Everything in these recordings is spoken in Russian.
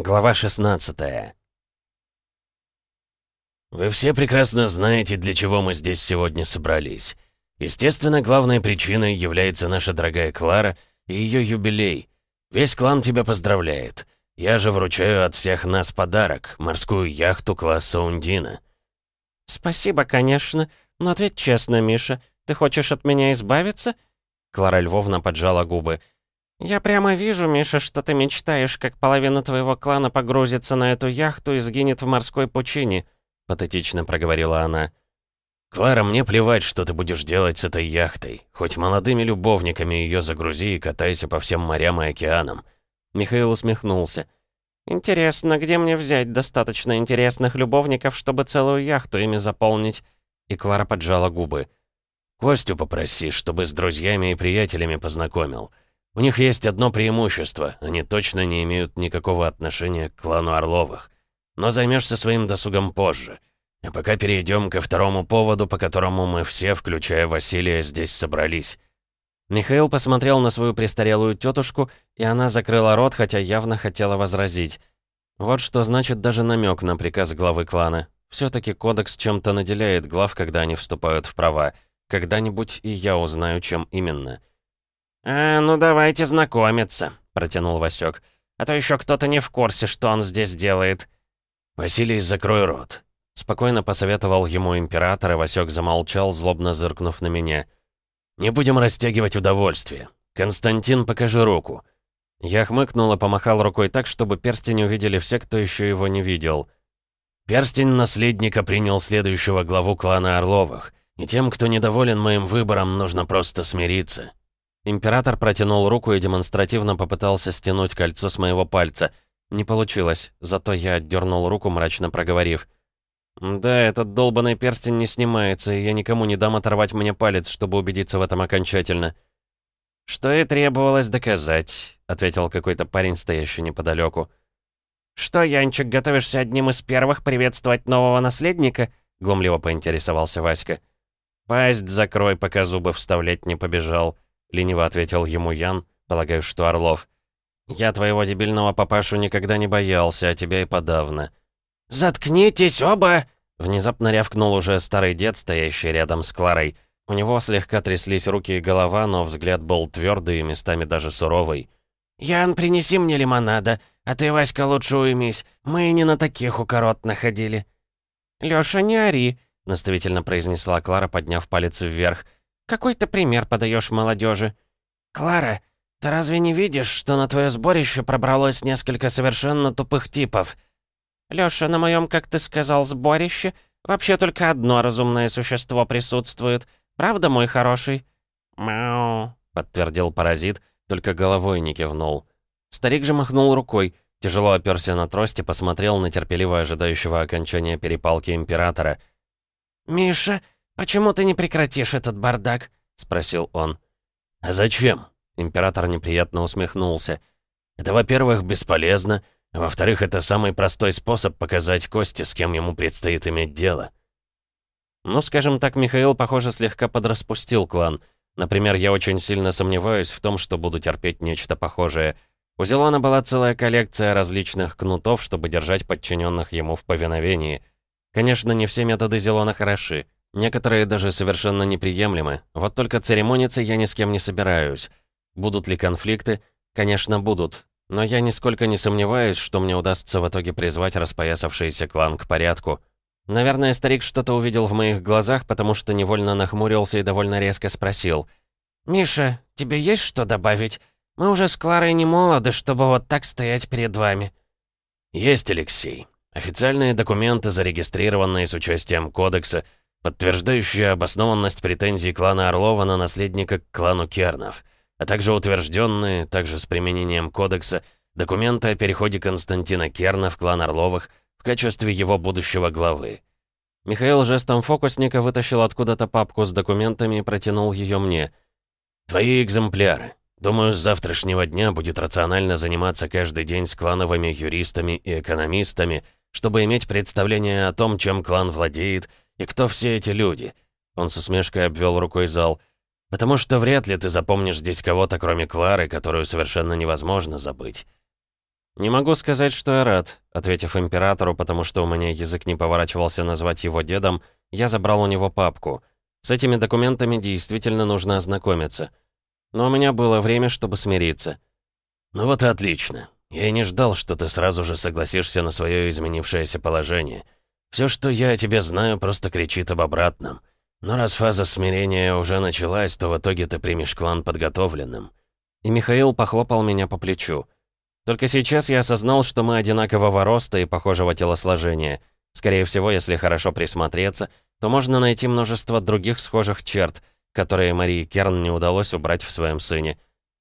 Глава 16 Вы все прекрасно знаете, для чего мы здесь сегодня собрались. Естественно, главной причиной является наша дорогая Клара и ее юбилей. Весь клан тебя поздравляет. Я же вручаю от всех нас подарок — морскую яхту класса Ундина. «Спасибо, конечно. Но ответь честно, Миша, ты хочешь от меня избавиться?» Клара Львовна поджала губы. «Я прямо вижу, Миша, что ты мечтаешь, как половина твоего клана погрузится на эту яхту и сгинет в морской пучине», — патетично проговорила она. «Клара, мне плевать, что ты будешь делать с этой яхтой. Хоть молодыми любовниками ее загрузи и катайся по всем морям и океанам». Михаил усмехнулся. «Интересно, где мне взять достаточно интересных любовников, чтобы целую яхту ими заполнить?» И Клара поджала губы. «Костю попроси, чтобы с друзьями и приятелями познакомил». У них есть одно преимущество. Они точно не имеют никакого отношения к клану Орловых. Но займешься своим досугом позже. А пока перейдем ко второму поводу, по которому мы все, включая Василия, здесь собрались. Михаил посмотрел на свою престарелую тетушку, и она закрыла рот, хотя явно хотела возразить. Вот что значит даже намек на приказ главы клана. Все-таки кодекс чем-то наделяет глав, когда они вступают в права. Когда-нибудь и я узнаю, чем именно. «А, ну давайте знакомиться», — протянул Васек. «А то еще кто-то не в курсе, что он здесь делает». «Василий, закрой рот», — спокойно посоветовал ему император, и Васек замолчал, злобно зыркнув на меня. «Не будем растягивать удовольствие. Константин, покажи руку». Я хмыкнул и помахал рукой так, чтобы перстень увидели все, кто еще его не видел. «Перстень наследника принял следующего главу клана Орловых, и тем, кто недоволен моим выбором, нужно просто смириться. Император протянул руку и демонстративно попытался стянуть кольцо с моего пальца. Не получилось, зато я отдернул руку, мрачно проговорив. «Да, этот долбанный перстень не снимается, и я никому не дам оторвать мне палец, чтобы убедиться в этом окончательно». «Что и требовалось доказать», — ответил какой-то парень, стоящий неподалеку. «Что, Янчик, готовишься одним из первых приветствовать нового наследника?» — глумливо поинтересовался Васька. «Пасть закрой, пока зубы вставлять не побежал», — лениво ответил ему Ян, полагаю, что Орлов. «Я твоего дебильного папашу никогда не боялся, а тебя и подавно». «Заткнитесь оба!» Внезапно рявкнул уже старый дед, стоящий рядом с Кларой. У него слегка тряслись руки и голова, но взгляд был твердый и местами даже суровый. «Ян, принеси мне лимонада, а ты, Васька, лучше уймись. Мы не на таких укорот находили». «Лёша, не ори», — наставительно произнесла Клара, подняв палец вверх. Какой ты пример подаешь молодежи? «Клара, ты разве не видишь, что на твое сборище пробралось несколько совершенно тупых типов?» «Лёша, на моем, как ты сказал, сборище вообще только одно разумное существо присутствует. Правда, мой хороший?» «Мяу», — подтвердил паразит, только головой не кивнул. Старик же махнул рукой, тяжело оперся на трость и посмотрел на терпеливо ожидающего окончания перепалки императора. «Миша, «Почему ты не прекратишь этот бардак?» — спросил он. «А зачем?» — император неприятно усмехнулся. «Это, во-первых, бесполезно, а во-вторых, это самый простой способ показать Косте, с кем ему предстоит иметь дело». Ну, скажем так, Михаил, похоже, слегка подраспустил клан. Например, я очень сильно сомневаюсь в том, что буду терпеть нечто похожее. У Зелона была целая коллекция различных кнутов, чтобы держать подчиненных ему в повиновении. Конечно, не все методы Зелона хороши. Некоторые даже совершенно неприемлемы. Вот только церемониться я ни с кем не собираюсь. Будут ли конфликты? Конечно, будут. Но я нисколько не сомневаюсь, что мне удастся в итоге призвать распоясавшийся клан к порядку. Наверное, старик что-то увидел в моих глазах, потому что невольно нахмурился и довольно резко спросил. «Миша, тебе есть что добавить? Мы уже с Кларой не молоды, чтобы вот так стоять перед вами». «Есть, Алексей. Официальные документы, зарегистрированные с участием кодекса — подтверждающая обоснованность претензий клана Орлова на наследника к клану Кернов, а также утвержденные, также с применением кодекса, документы о переходе Константина Керна в клан Орловых в качестве его будущего главы. Михаил жестом фокусника вытащил откуда-то папку с документами и протянул ее мне. «Твои экземпляры. Думаю, с завтрашнего дня будет рационально заниматься каждый день с клановыми юристами и экономистами, чтобы иметь представление о том, чем клан владеет, и кто все эти люди?» Он с усмешкой обвел рукой зал. «Потому что вряд ли ты запомнишь здесь кого-то, кроме Клары, которую совершенно невозможно забыть». «Не могу сказать, что я рад», — ответив императору, потому что у меня язык не поворачивался назвать его дедом, я забрал у него папку. С этими документами действительно нужно ознакомиться. Но у меня было время, чтобы смириться. «Ну вот и отлично. Я и не ждал, что ты сразу же согласишься на свое изменившееся положение. Все, что я о тебе знаю, просто кричит об обратном. Но раз фаза смирения уже началась, то в итоге ты примешь клан подготовленным». И Михаил похлопал меня по плечу. Только сейчас я осознал, что мы одинакового роста и похожего телосложения. Скорее всего, если хорошо присмотреться, то можно найти множество других схожих черт, которые Марии Керн не удалось убрать в своем сыне.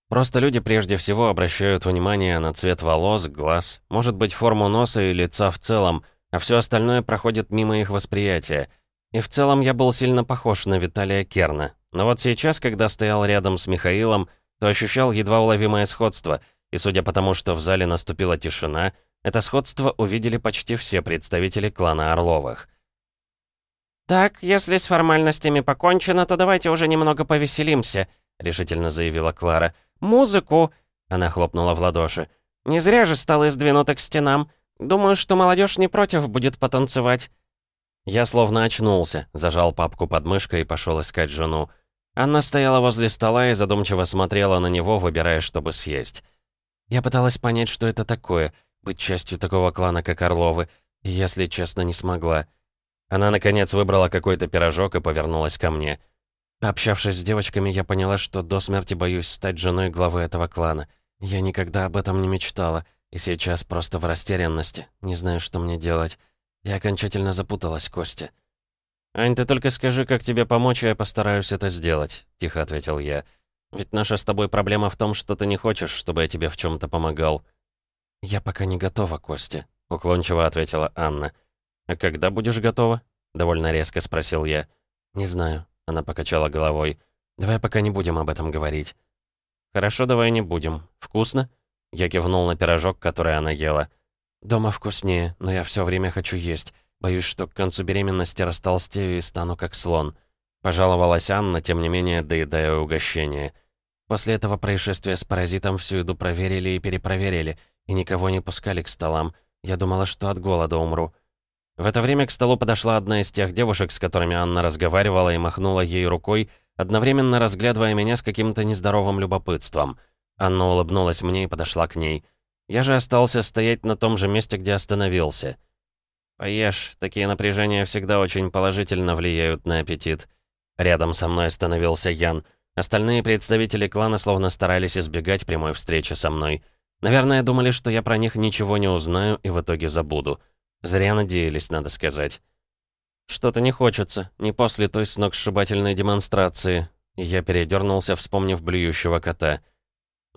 Просто люди прежде всего обращают внимание на цвет волос, глаз, может быть, форму носа и лица в целом, а все остальное проходит мимо их восприятия. И в целом я был сильно похож на Виталия Керна. Но вот сейчас, когда стоял рядом с Михаилом, то ощущал едва уловимое сходство, и судя по тому, что в зале наступила тишина, это сходство увидели почти все представители клана Орловых. «Так, если с формальностями покончено, то давайте уже немного повеселимся», — решительно заявила Клара. «Музыку!» — она хлопнула в ладоши. «Не зря же столы сдвинуты к стенам. Думаю, что молодежь не против будет потанцевать». Я словно очнулся, зажал папку под мышкой и пошел искать жену. Анна стояла возле стола и задумчиво смотрела на него, выбирая, чтобы съесть. Я пыталась понять, что это такое, быть частью такого клана, как Орловы, и, если честно, не смогла. Она, наконец, выбрала какой-то пирожок и повернулась ко мне. Пообщавшись с девочками, я поняла, что до смерти боюсь стать женой главы этого клана. Я никогда об этом не мечтала, и сейчас просто в растерянности, не знаю, что мне делать. Я окончательно запуталась, Костя. «Ань, ты только скажи, как тебе помочь, и я постараюсь это сделать», — тихо ответил я. «Ведь наша с тобой проблема в том, что ты не хочешь, чтобы я тебе в чем то помогал». «Я пока не готова, Костя», — уклончиво ответила Анна. «А когда будешь готова?» — довольно резко спросил я. «Не знаю», — она покачала головой. «Давай пока не будем об этом говорить». «Хорошо, давай не будем. Вкусно?» Я кивнул на пирожок, который она ела. «Дома вкуснее, но я все время хочу есть. Боюсь, что к концу беременности растолстею и стану как слон». Пожаловалась Анна, тем не менее, доедая угощение. После этого происшествия с паразитом всю еду проверили и перепроверили, и никого не пускали к столам. Я думала, что от голода умру. В это время к столу подошла одна из тех девушек, с которыми Анна разговаривала и махнула ей рукой, одновременно разглядывая меня с каким-то нездоровым любопытством. Анна улыбнулась мне и подошла к ней. Я же остался стоять на том же месте, где остановился. «Поешь, такие напряжения всегда очень положительно влияют на аппетит». Рядом со мной остановился Ян. Остальные представители клана словно старались избегать прямой встречи со мной. Наверное, думали, что я про них ничего не узнаю и в итоге забуду. Зря надеялись, надо сказать. Что-то не хочется, не после той сногсшибательной демонстрации. Я передернулся, вспомнив блюющего кота.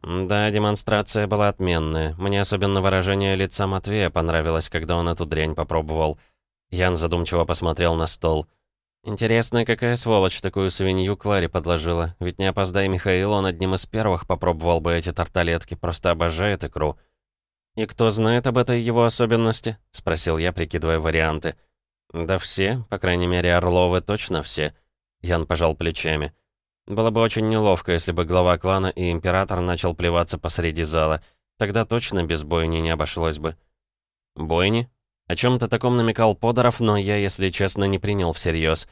Да, демонстрация была отменная. Мне особенно выражение лица Матвея понравилось, когда он эту дрянь попробовал. Ян задумчиво посмотрел на стол. Интересно, какая сволочь такую свинью Кларе подложила. Ведь не опоздай Михаил, он одним из первых попробовал бы эти тарталетки, просто обожает икру. «И кто знает об этой его особенности?» — спросил я, прикидывая варианты. «Да все, по крайней мере, Орловы точно все». Ян пожал плечами. «Было бы очень неловко, если бы глава клана и император начал плеваться посреди зала. Тогда точно без бойни не обошлось бы». «Бойни?» О чем-то таком намекал Подоров, но я, если честно, не принял всерьез.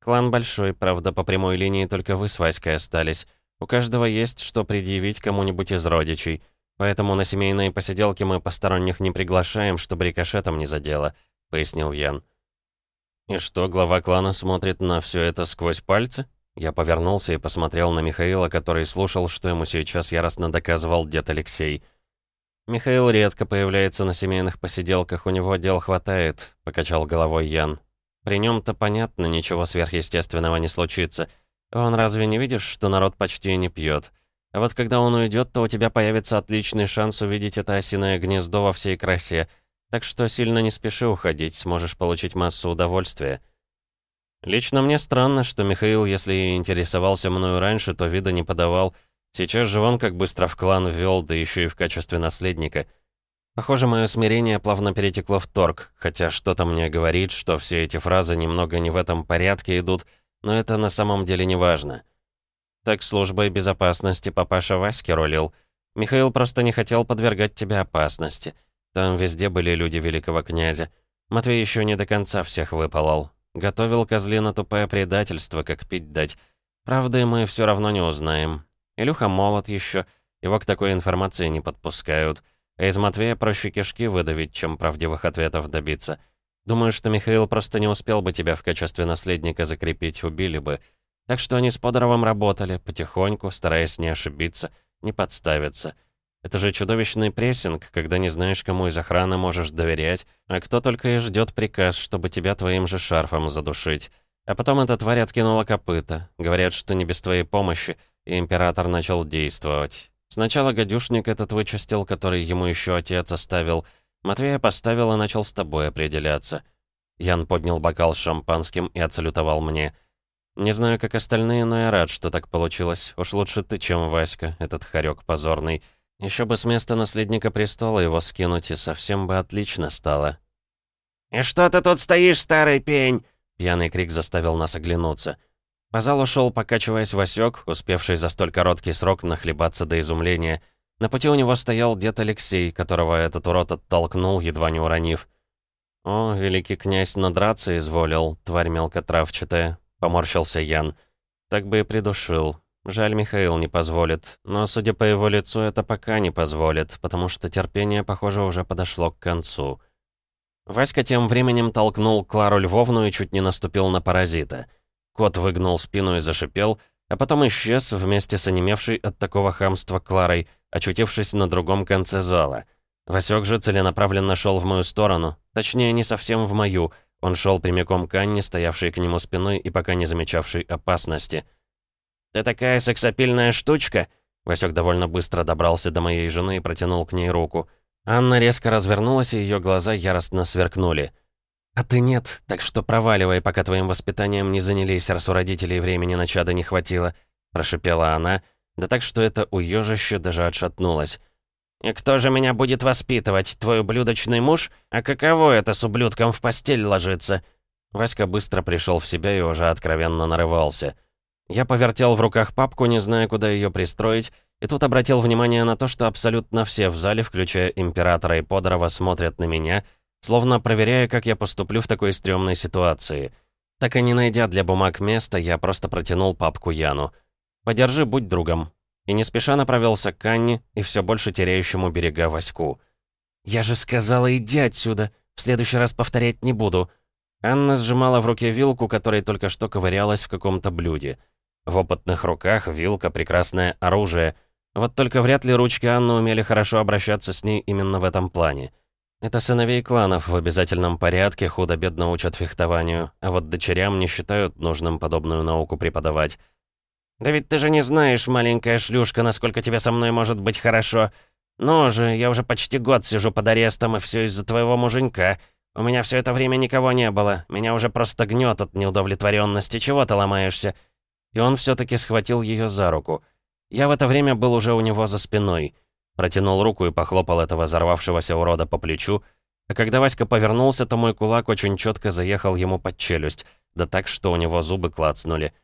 Клан большой, правда, по прямой линии только вы с Васькой остались. У каждого есть что предъявить кому-нибудь из родичей. Поэтому на семейные посиделки мы посторонних не приглашаем, чтобы рикошетом не задело», — пояснил Ян. «И что, глава клана смотрит на все это сквозь пальцы?» Я повернулся и посмотрел на Михаила, который слушал, что ему сейчас яростно доказывал дед Алексей. «Михаил редко появляется на семейных посиделках, у него дел хватает», — покачал головой Ян. «При нем-то понятно, ничего сверхъестественного не случится. Он разве не видишь, что народ почти не пьет?» А вот когда он уйдет, то у тебя появится отличный шанс увидеть это осиное гнездо во всей красе. Так что сильно не спеши уходить, сможешь получить массу удовольствия. Лично мне странно, что Михаил, если и интересовался мною раньше, то вида не подавал. Сейчас же он как быстро в клан ввел, да еще и в качестве наследника. Похоже, мое смирение плавно перетекло в торг, хотя что-то мне говорит, что все эти фразы немного не в этом порядке идут, но это на самом деле не важно. Так службой безопасности папаша Васьки рулил. Михаил просто не хотел подвергать тебя опасности. Там везде были люди великого князя. Матвей еще не до конца всех выпалол. Готовил козлина тупое предательство, как пить дать. Правды мы все равно не узнаем. Илюха молод еще, его к такой информации не подпускают. А из Матвея проще кишки выдавить, чем правдивых ответов добиться. Думаю, что Михаил просто не успел бы тебя в качестве наследника закрепить, убили бы. Так что они с Подоровым работали, потихоньку, стараясь не ошибиться, не подставиться. Это же чудовищный прессинг, когда не знаешь, кому из охраны можешь доверять, а кто только и ждет приказ, чтобы тебя твоим же шарфом задушить. А потом эта тварь откинула копыта. Говорят, что не без твоей помощи, и император начал действовать. Сначала гадюшник этот вычистил, который ему еще отец оставил. Матвея поставил и начал с тобой определяться. Ян поднял бокал с шампанским и отсалютовал мне. Не знаю, как остальные, но я рад, что так получилось. Уж лучше ты, чем Васька, этот хорек позорный. Еще бы с места наследника престола его скинуть, и совсем бы отлично стало. «И что ты тут стоишь, старый пень?» Пьяный крик заставил нас оглянуться. По залу шел, покачиваясь Васек, успевший за столь короткий срок нахлебаться до изумления. На пути у него стоял дед Алексей, которого этот урод оттолкнул, едва не уронив. «О, великий князь надраться изволил, тварь мелкотравчатая», — поморщился Ян. «Так бы и придушил. Жаль, Михаил не позволит. Но, судя по его лицу, это пока не позволит, потому что терпение, похоже, уже подошло к концу». Васька тем временем толкнул Клару Львовну и чуть не наступил на паразита — Кот выгнул спину и зашипел, а потом исчез вместе с онемевшей от такого хамства Кларой, очутившись на другом конце зала. Васек же целенаправленно шел в мою сторону, точнее, не совсем в мою, он шел прямиком к Анне, стоявшей к нему спиной и пока не замечавшей опасности. «Ты такая сексапильная штучка!» Васек довольно быстро добрался до моей жены и протянул к ней руку. Анна резко развернулась, и ее глаза яростно сверкнули. «А ты нет, так что проваливай, пока твоим воспитанием не занялись, раз у родителей времени на чада не хватило», — прошипела она, да так, что это уёжище даже отшатнулось. «И кто же меня будет воспитывать, твой ублюдочный муж? А каково это с ублюдком в постель ложиться?» Васька быстро пришел в себя и уже откровенно нарывался. Я повертел в руках папку, не зная, куда ее пристроить, и тут обратил внимание на то, что абсолютно все в зале, включая Императора и Подорова, смотрят на меня — словно проверяя, как я поступлю в такой стрёмной ситуации. Так и не найдя для бумаг места, я просто протянул папку Яну. «Подержи, будь другом». И не спеша направился к Анне и все больше теряющему берега Ваську. «Я же сказала, иди отсюда! В следующий раз повторять не буду!» Анна сжимала в руке вилку, которой только что ковырялась в каком-то блюде. В опытных руках вилка — прекрасное оружие. Вот только вряд ли ручки Анны умели хорошо обращаться с ней именно в этом плане. Это сыновей кланов в обязательном порядке худо-бедно учат фехтованию, а вот дочерям не считают нужным подобную науку преподавать. «Да ведь ты же не знаешь, маленькая шлюшка, насколько тебе со мной может быть хорошо. Ну же, я уже почти год сижу под арестом, и все из-за твоего муженька. У меня все это время никого не было. Меня уже просто гнет от неудовлетворенности. Чего ты ломаешься?» И он все таки схватил ее за руку. Я в это время был уже у него за спиной. Протянул руку и похлопал этого взорвавшегося урода по плечу, а когда Васька повернулся, то мой кулак очень четко заехал ему под челюсть, да так, что у него зубы клацнули.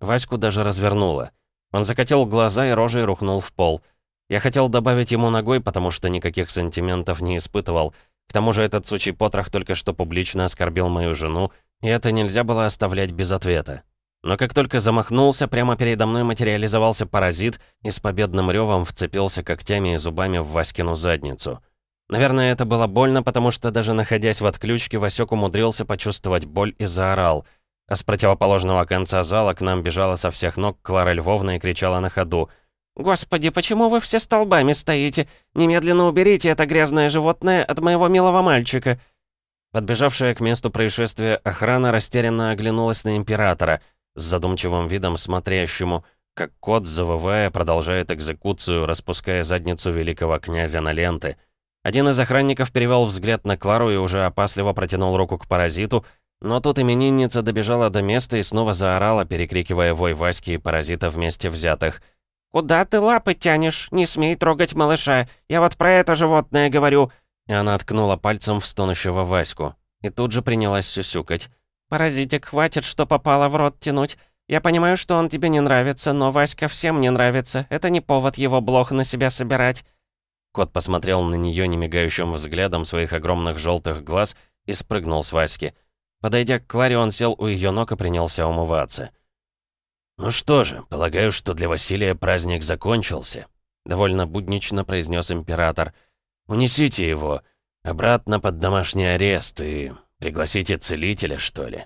Ваську даже развернуло. Он закатил глаза и рожей рухнул в пол. Я хотел добавить ему ногой, потому что никаких сантиментов не испытывал. К тому же этот сучий потрох только что публично оскорбил мою жену, и это нельзя было оставлять без ответа. Но как только замахнулся, прямо передо мной материализовался паразит и с победным ревом вцепился когтями и зубами в Васькину задницу. Наверное, это было больно, потому что даже находясь в отключке, Васек умудрился почувствовать боль и заорал. А с противоположного конца зала к нам бежала со всех ног Клара Львовна и кричала на ходу. «Господи, почему вы все столбами стоите? Немедленно уберите это грязное животное от моего милого мальчика!» Подбежавшая к месту происшествия охрана растерянно оглянулась на Императора — с задумчивым видом смотрящему, как кот, завывая, продолжает экзекуцию, распуская задницу великого князя на ленты. Один из охранников перевел взгляд на Клару и уже опасливо протянул руку к паразиту, но тут именинница добежала до места и снова заорала, перекрикивая вой Васьки и паразита вместе взятых. «Куда ты лапы тянешь? Не смей трогать малыша! Я вот про это животное говорю!» И она ткнула пальцем в стонущего Ваську. И тут же принялась сюсюкать. «Паразитик, хватит, что попало в рот тянуть. Я понимаю, что он тебе не нравится, но Васька всем не нравится. Это не повод его блох на себя собирать». Кот посмотрел на нее немигающим взглядом своих огромных желтых глаз и спрыгнул с Васьки. Подойдя к Кларе, он сел у ее ног и принялся умываться. «Ну что же, полагаю, что для Василия праздник закончился», — довольно буднично произнес император. «Унесите его обратно под домашний арест и пригласите целителя, что ли».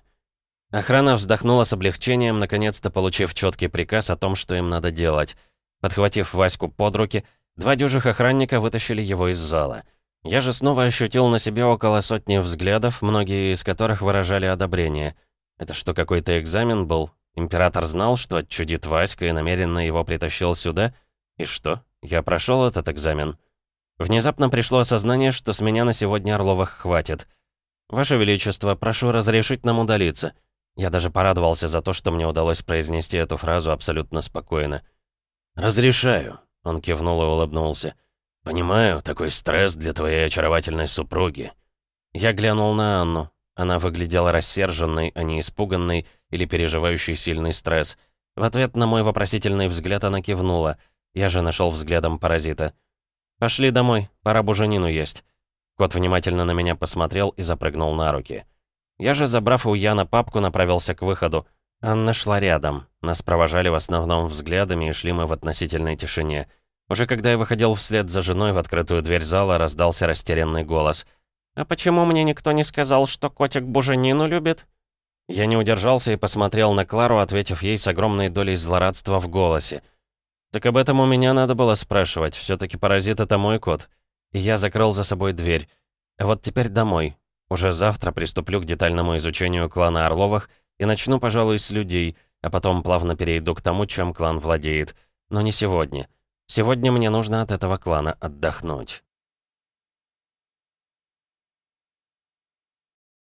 Охрана вздохнула с облегчением, наконец-то получив четкий приказ о том, что им надо делать. Подхватив Ваську под руки, два дюжих охранника вытащили его из зала. Я же снова ощутил на себе около сотни взглядов, многие из которых выражали одобрение. Это что, какой-то экзамен был? Император знал, что отчудит Васька и намеренно его притащил сюда? И что? Я прошел этот экзамен. Внезапно пришло осознание, что с меня на сегодня Орловых хватит. «Ваше Величество, прошу разрешить нам удалиться». Я даже порадовался за то, что мне удалось произнести эту фразу абсолютно спокойно. «Разрешаю», — он кивнул и улыбнулся. «Понимаю, такой стресс для твоей очаровательной супруги». Я глянул на Анну. Она выглядела рассерженной, а не испуганной или переживающей сильный стресс. В ответ на мой вопросительный взгляд она кивнула. Я же нашел взглядом паразита. «Пошли домой, пора буженину есть». Кот внимательно на меня посмотрел и запрыгнул на руки. Я же, забрав у Яна папку, направился к выходу. Анна шла рядом. Нас провожали в основном взглядами и шли мы в относительной тишине. Уже когда я выходил вслед за женой в открытую дверь зала, раздался растерянный голос. «А почему мне никто не сказал, что котик буженину любит?» Я не удержался и посмотрел на Клару, ответив ей с огромной долей злорадства в голосе. «Так об этом у меня надо было спрашивать. все таки паразит — это мой кот». Я закрыл за собой дверь. Вот теперь домой. Уже завтра приступлю к детальному изучению клана Орловых и начну, пожалуй, с людей, а потом плавно перейду к тому, чем клан владеет. Но не сегодня. Сегодня мне нужно от этого клана отдохнуть.